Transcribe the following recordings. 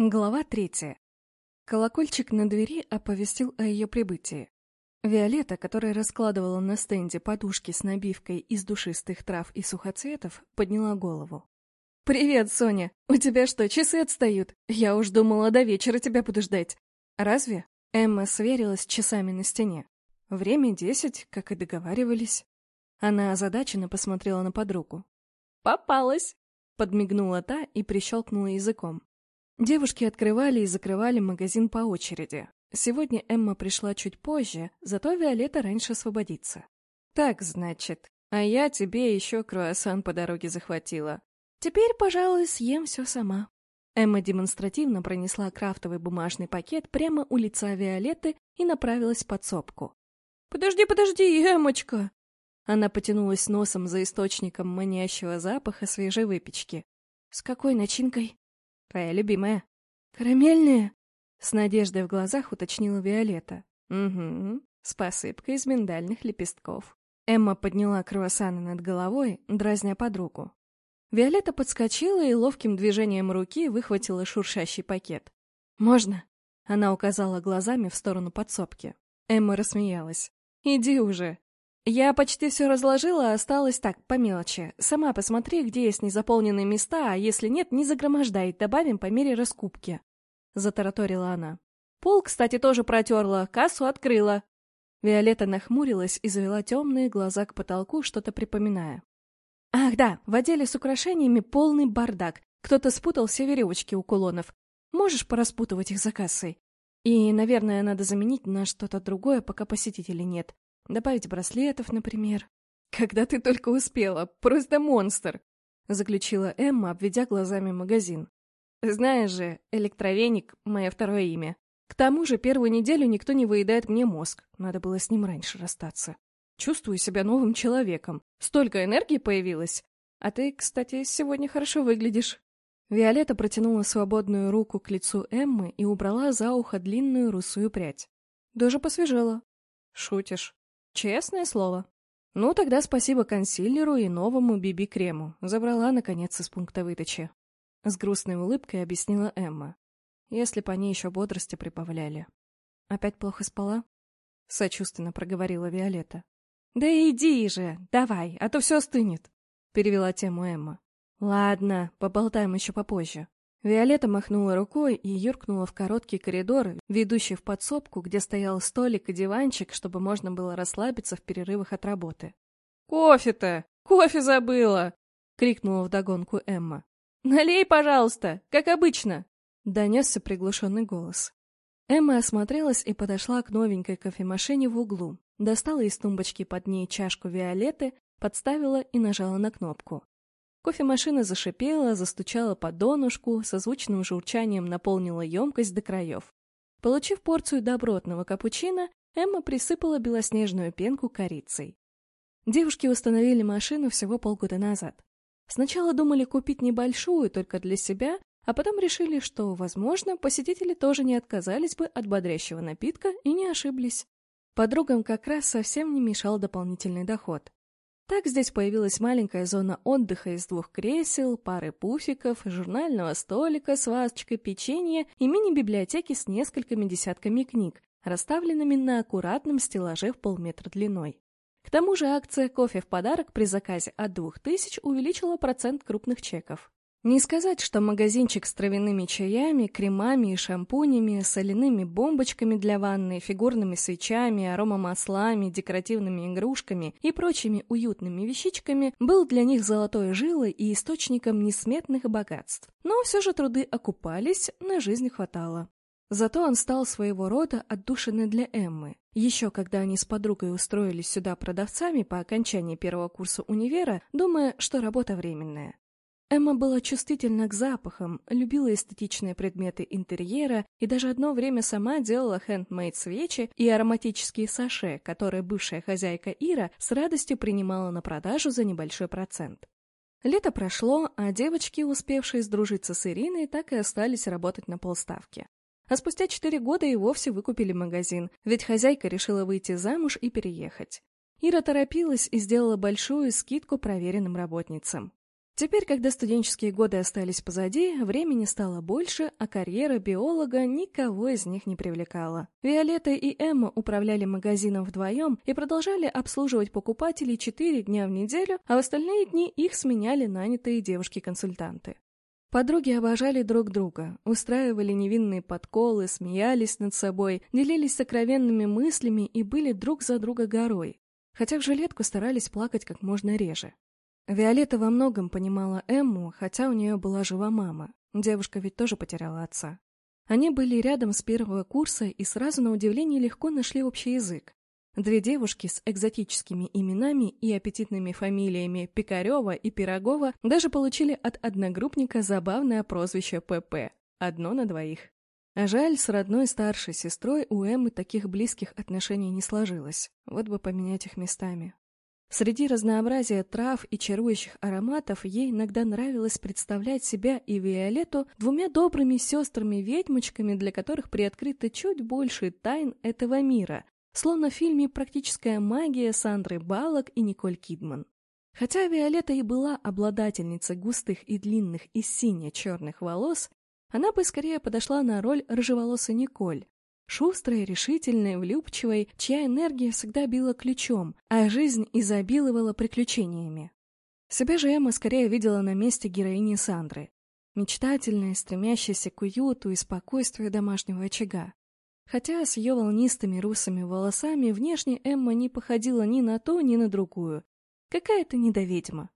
Глава третья. Колокольчик на двери оповестил о ее прибытии. Виолетта, которая раскладывала на стенде подушки с набивкой из душистых трав и сухоцветов, подняла голову. «Привет, Соня! У тебя что, часы отстают? Я уж думала, до вечера тебя буду ждать. Разве?» Эмма сверилась с часами на стене. Время десять, как и договаривались. Она озадаченно посмотрела на подругу. «Попалась!» — подмигнула та и прищелкнула языком. Девушки открывали и закрывали магазин по очереди. Сегодня Эмма пришла чуть позже, зато Виолетта раньше освободится. «Так, значит, а я тебе еще круассан по дороге захватила. Теперь, пожалуй, съем все сама». Эмма демонстративно пронесла крафтовый бумажный пакет прямо у лица Виолетты и направилась в подсобку. «Подожди, подожди, Эммочка!» Она потянулась носом за источником манящего запаха свежей выпечки. «С какой начинкой?» Твоя любимая. Карамельная? С надеждой в глазах уточнила Виолетта. Угу, с посыпкой из миндальных лепестков. Эмма подняла круассаны над головой, дразня подругу. Виолетта подскочила и ловким движением руки выхватила шуршащий пакет. «Можно?» Она указала глазами в сторону подсобки. Эмма рассмеялась. «Иди уже. Я почти все разложила, осталось так, по мелочи. Сама посмотри, где есть незаполненные места, а если нет, не загромождай, добавим по мере раскупки. Затараторила она. Пол, кстати, тоже протерла, кассу открыла. Виолетта нахмурилась и завела темные глаза к потолку, что-то припоминая. Ах да, в отделе с украшениями полный бардак. Кто-то спутал все веревочки у кулонов. Можешь пораспутывать их за кассой? И, наверное, надо заменить на что-то другое, пока посетителей нет. Добавить браслетов, например. Когда ты только успела, просто монстр, заключила Эмма, обведя глазами магазин. Знаешь же, электровеник — мое второе имя. К тому же первую неделю никто не выедает мне мозг. Надо было с ним раньше расстаться. Чувствую себя новым человеком. Столько энергии появилось. А ты, кстати, сегодня хорошо выглядишь. Виолетта протянула свободную руку к лицу Эммы и убрала за ухо длинную русую прядь. Даже посвежела. Шутишь. Честное слово. Ну, тогда спасибо консилеру и новому биби-крему. Забрала, наконец, из пункта выдачи. С грустной улыбкой объяснила Эмма. Если по ней еще бодрости прибавляли. Опять плохо спала? Сочувственно проговорила Виолетта. Да иди же, давай, а то все остынет. Перевела тему Эмма. Ладно, поболтаем еще попозже. Виолетта махнула рукой и юркнула в короткий коридор, ведущий в подсобку, где стоял столик и диванчик, чтобы можно было расслабиться в перерывах от работы. «Кофе-то! Кофе забыла!» — крикнула вдогонку Эмма. «Налей, пожалуйста, как обычно!» — донесся приглушенный голос. Эмма осмотрелась и подошла к новенькой кофемашине в углу, достала из тумбочки под ней чашку Виолетты, подставила и нажала на кнопку. Кофемашина зашипела, застучала по донышку, со звучным журчанием наполнила емкость до краев. Получив порцию добротного капучино, Эмма присыпала белоснежную пенку корицей. Девушки установили машину всего полгода назад. Сначала думали купить небольшую, только для себя, а потом решили, что, возможно, посетители тоже не отказались бы от бодрящего напитка и не ошиблись. Подругам как раз совсем не мешал дополнительный доход. Так здесь появилась маленькая зона отдыха из двух кресел, пары пуфиков, журнального столика с вазочкой печенья и мини-библиотеки с несколькими десятками книг, расставленными на аккуратном стеллаже в полметра длиной. К тому же акция «Кофе в подарок» при заказе от 2000 увеличила процент крупных чеков. Не сказать, что магазинчик с травяными чаями, кремами и шампунями, соляными бомбочками для ванны, фигурными свечами, аромамаслами, декоративными игрушками и прочими уютными вещичками был для них золотой жилой и источником несметных богатств. Но все же труды окупались, на жизнь хватало. Зато он стал своего рода отдушиной для Эммы. Еще когда они с подругой устроились сюда продавцами по окончании первого курса универа, думая, что работа временная. Эмма была чувствительна к запахам, любила эстетичные предметы интерьера и даже одно время сама делала хендмейд свечи и ароматические саше, которые бывшая хозяйка Ира с радостью принимала на продажу за небольшой процент. Лето прошло, а девочки, успевшие сдружиться с Ириной, так и остались работать на полставки. А спустя четыре года и вовсе выкупили магазин, ведь хозяйка решила выйти замуж и переехать. Ира торопилась и сделала большую скидку проверенным работницам. Теперь, когда студенческие годы остались позади, времени стало больше, а карьера биолога никого из них не привлекала. Виолетта и Эмма управляли магазином вдвоем и продолжали обслуживать покупателей четыре дня в неделю, а в остальные дни их сменяли нанятые девушки-консультанты. Подруги обожали друг друга, устраивали невинные подколы, смеялись над собой, делились сокровенными мыслями и были друг за друга горой. Хотя в жилетку старались плакать как можно реже. Виолетта во многом понимала Эмму, хотя у нее была жива мама. Девушка ведь тоже потеряла отца. Они были рядом с первого курса и сразу на удивление легко нашли общий язык. Две девушки с экзотическими именами и аппетитными фамилиями Пикарева и Пирогова даже получили от одногруппника забавное прозвище ПП – одно на двоих. А жаль, с родной старшей сестрой у Эммы таких близких отношений не сложилось. Вот бы поменять их местами. Среди разнообразия трав и чарующих ароматов ей иногда нравилось представлять себя и Виолетту двумя добрыми сестрами-ведьмочками, для которых приоткрыто чуть больше тайн этого мира, словно в фильме «Практическая магия» Сандры Баллок и Николь Кидман. Хотя Виолетта и была обладательницей густых и длинных и сине-черных волос, она бы скорее подошла на роль рыжеволосой Николь, Шустрой, решительной, влюбчивой, чья энергия всегда била ключом, а жизнь изобиловала приключениями. Себя же Эмма скорее видела на месте героини Сандры. Мечтательная, стремящаяся к уюту и спокойствию домашнего очага. Хотя с ее волнистыми русыми волосами внешне Эмма не походила ни на ту, ни на другую. Какая-то недоведьма.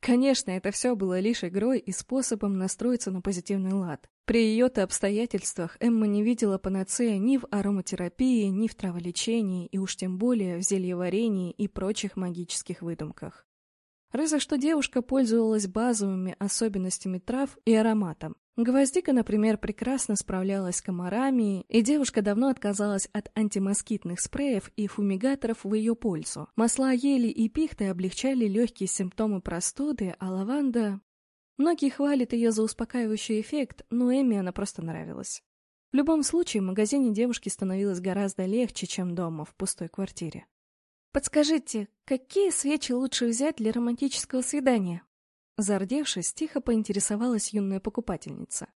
Конечно, это все было лишь игрой и способом настроиться на позитивный лад. При ее-то обстоятельствах Эмма не видела панацея ни в ароматерапии, ни в траволечении, и уж тем более в зельеварении и прочих магических выдумках. Разве что девушка пользовалась базовыми особенностями трав и ароматом. Гвоздика, например, прекрасно справлялась с комарами, и девушка давно отказалась от антимоскитных спреев и фумигаторов в ее пользу. Масла ели и пихты облегчали легкие симптомы простуды, а лаванда... Многие хвалят ее за успокаивающий эффект, но Эмми она просто нравилась. В любом случае, в магазине девушке становилось гораздо легче, чем дома, в пустой квартире. «Подскажите, какие свечи лучше взять для романтического свидания?» Зардевшись, тихо поинтересовалась юная покупательница.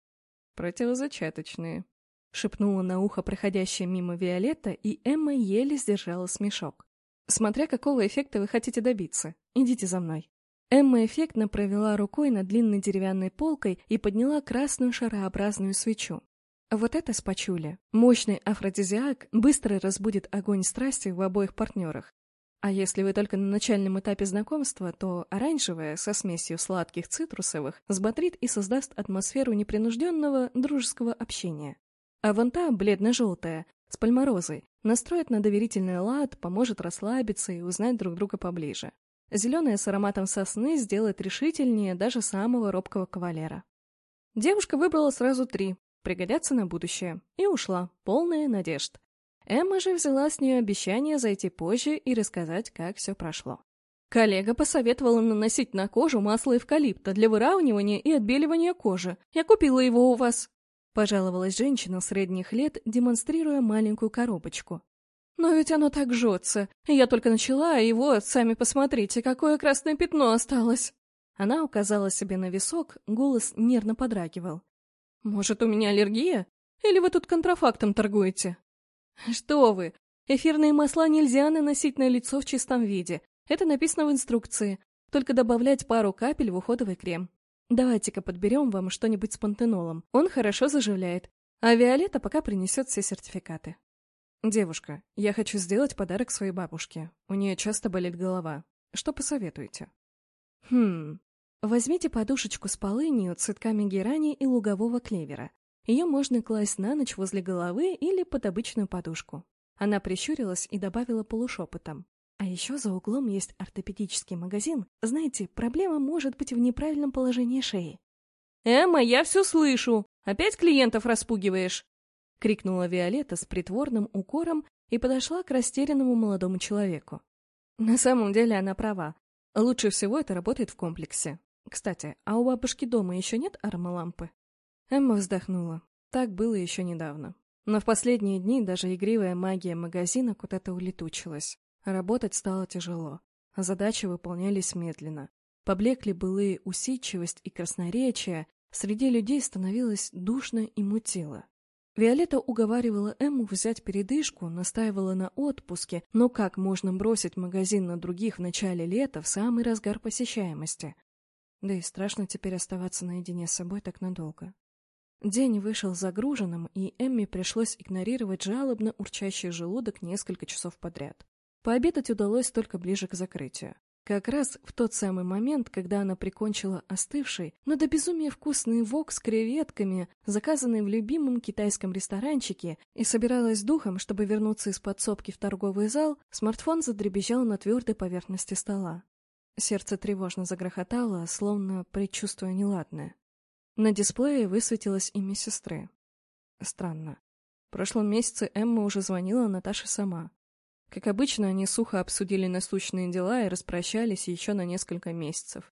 «Противозачаточные», — шепнула на ухо проходящая мимо Виолетта, и Эмма еле сдержала смешок. «Смотря какого эффекта вы хотите добиться. Идите за мной». Эмма эффектно провела рукой над длинной деревянной полкой и подняла красную шарообразную свечу. Вот это спачули. Мощный афродизиак быстро разбудит огонь страсти в обоих партнерах. А если вы только на начальном этапе знакомства, то оранжевая со смесью сладких цитрусовых взбодрит и создаст атмосферу непринужденного дружеского общения. А вон та, бледно-желтая, с пальморозой, настроит на доверительный лад, поможет расслабиться и узнать друг друга поближе. Зеленая с ароматом сосны сделает решительнее даже самого робкого кавалера. Девушка выбрала сразу три, пригодятся на будущее, и ушла, полная надежд. Эмма же взяла с нее обещание зайти позже и рассказать, как все прошло. Коллега посоветовала наносить на кожу масло эвкалипта для выравнивания и отбеливания кожи. Я купила его у вас. Пожаловалась женщина средних лет, демонстрируя маленькую коробочку. Но ведь оно так жжется. Я только начала, и вот, сами посмотрите, какое красное пятно осталось. Она указала себе на висок, голос нервно подрагивал. «Может, у меня аллергия? Или вы тут контрафактом торгуете?» Что вы! Эфирные масла нельзя наносить на лицо в чистом виде. Это написано в инструкции. Только добавлять пару капель в уходовый крем. Давайте-ка подберем вам что-нибудь с пантенолом. Он хорошо заживляет. А Виолетта пока принесет все сертификаты. Девушка, я хочу сделать подарок своей бабушке. У нее часто болит голова. Что посоветуете? Хм... Возьмите подушечку с полынью, цветками герани и лугового клевера. Ее можно класть на ночь возле головы или под обычную подушку. Она прищурилась и добавила полушепотом. А еще за углом есть ортопедический магазин. Знаете, проблема может быть в неправильном положении шеи. «Эмма, я все слышу! Опять клиентов распугиваешь!» — крикнула Виолетта с притворным укором и подошла к растерянному молодому человеку. На самом деле она права. Лучше всего это работает в комплексе. Кстати, а у бабушки дома еще нет аромалампы? Эмма вздохнула. Так было еще недавно. Но в последние дни даже игривая магия магазина куда-то улетучилась. Работать стало тяжело. Задачи выполнялись медленно. Поблекли былые усидчивость и красноречие, среди людей становилось душно и мутило. Виолетта уговаривала Эмму взять передышку, настаивала на отпуске, но как можно бросить магазин на других в начале лета в самый разгар посещаемости? Да и страшно теперь оставаться наедине с собой так надолго. День вышел загруженным, и Эмми пришлось игнорировать жалобно урчащий желудок несколько часов подряд. Пообедать удалось только ближе к закрытию. Как раз в тот самый момент, когда она прикончила остывший, но до безумия вкусный вок с креветками, заказанный в любимом китайском ресторанчике, и собиралась духом, чтобы вернуться из подсобки в торговый зал, смартфон задребезжал на твердой поверхности стола. Сердце тревожно загрохотало, словно предчувствуя неладное. На дисплее высветилось имя сестры. Странно. В прошлом месяце Эмма уже звонила Наташе сама. Как обычно, они сухо обсудили насущные дела и распрощались еще на несколько месяцев.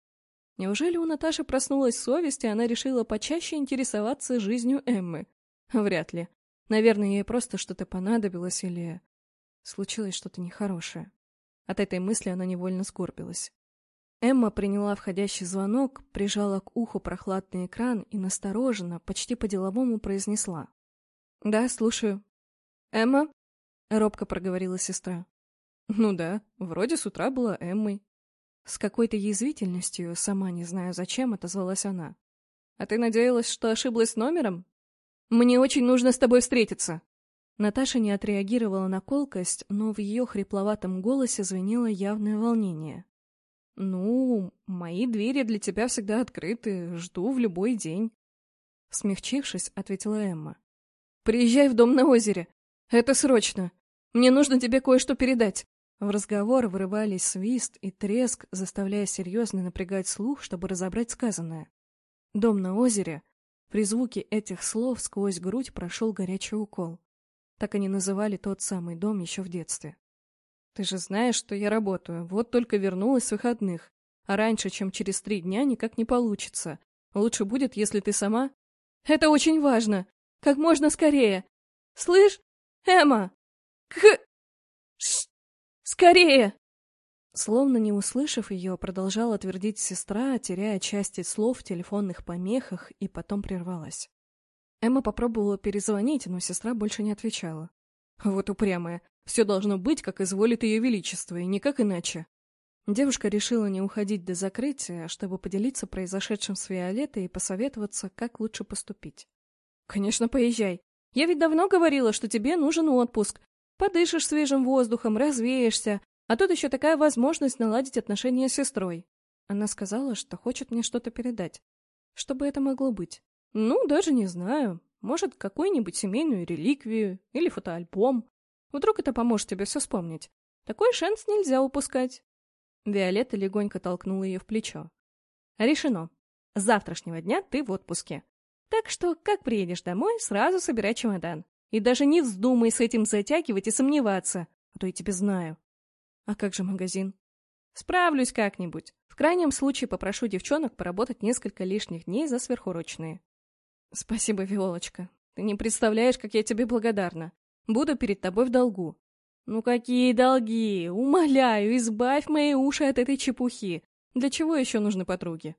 Неужели у Наташи проснулась совесть, и она решила почаще интересоваться жизнью Эммы? Вряд ли. Наверное, ей просто что-то понадобилось или... Случилось что-то нехорошее. От этой мысли она невольно сгорбилась. Эмма приняла входящий звонок, прижала к уху прохладный экран и настороженно, почти по-деловому произнесла. «Да, слушаю». «Эмма?» — робко проговорила сестра. «Ну да, вроде с утра была Эммой». С какой-то язвительностью, сама не знаю зачем, отозвалась она. «А ты надеялась, что ошиблась номером?» «Мне очень нужно с тобой встретиться!» Наташа не отреагировала на колкость, но в ее хрипловатом голосе звенело явное волнение. «Ну, мои двери для тебя всегда открыты, жду в любой день». Смягчившись, ответила Эмма. «Приезжай в дом на озере. Это срочно. Мне нужно тебе кое-что передать». В разговор вырывались свист и треск, заставляя серьезно напрягать слух, чтобы разобрать сказанное. Дом на озере. При звуке этих слов сквозь грудь прошел горячий укол. Так они называли тот самый дом еще в детстве. «Ты же знаешь, что я работаю. Вот только вернулась с выходных. А раньше, чем через три дня, никак не получится. Лучше будет, если ты сама...» «Это очень важно! Как можно скорее! Слышь, Эмма!» К... Ш... Скорее!» Словно не услышав ее, продолжала твердить сестра, теряя части слов в телефонных помехах, и потом прервалась. Эмма попробовала перезвонить, но сестра больше не отвечала. Вот упрямая. Все должно быть, как изволит ее величество, и никак иначе. Девушка решила не уходить до закрытия, чтобы поделиться произошедшим с Виолеттой и посоветоваться, как лучше поступить. «Конечно, поезжай. Я ведь давно говорила, что тебе нужен отпуск. Подышишь свежим воздухом, развеешься, а тут еще такая возможность наладить отношения с сестрой. Она сказала, что хочет мне что-то передать. Что бы это могло быть? Ну, даже не знаю. Может, какую-нибудь семейную реликвию или фотоальбом. Вдруг это поможет тебе все вспомнить. Такой шанс нельзя упускать. Виолетта легонько толкнула ее в плечо. Решено. С завтрашнего дня ты в отпуске. Так что, как приедешь домой, сразу собирай чемодан. И даже не вздумай с этим затягивать и сомневаться, а то я тебя знаю. А как же магазин? Справлюсь как-нибудь. В крайнем случае попрошу девчонок поработать несколько лишних дней за сверхурочные. Спасибо, Виолочка. Ты не представляешь, как я тебе благодарна. Буду перед тобой в долгу. Ну какие долги? Умоляю, избавь мои уши от этой чепухи. Для чего еще нужны подруги?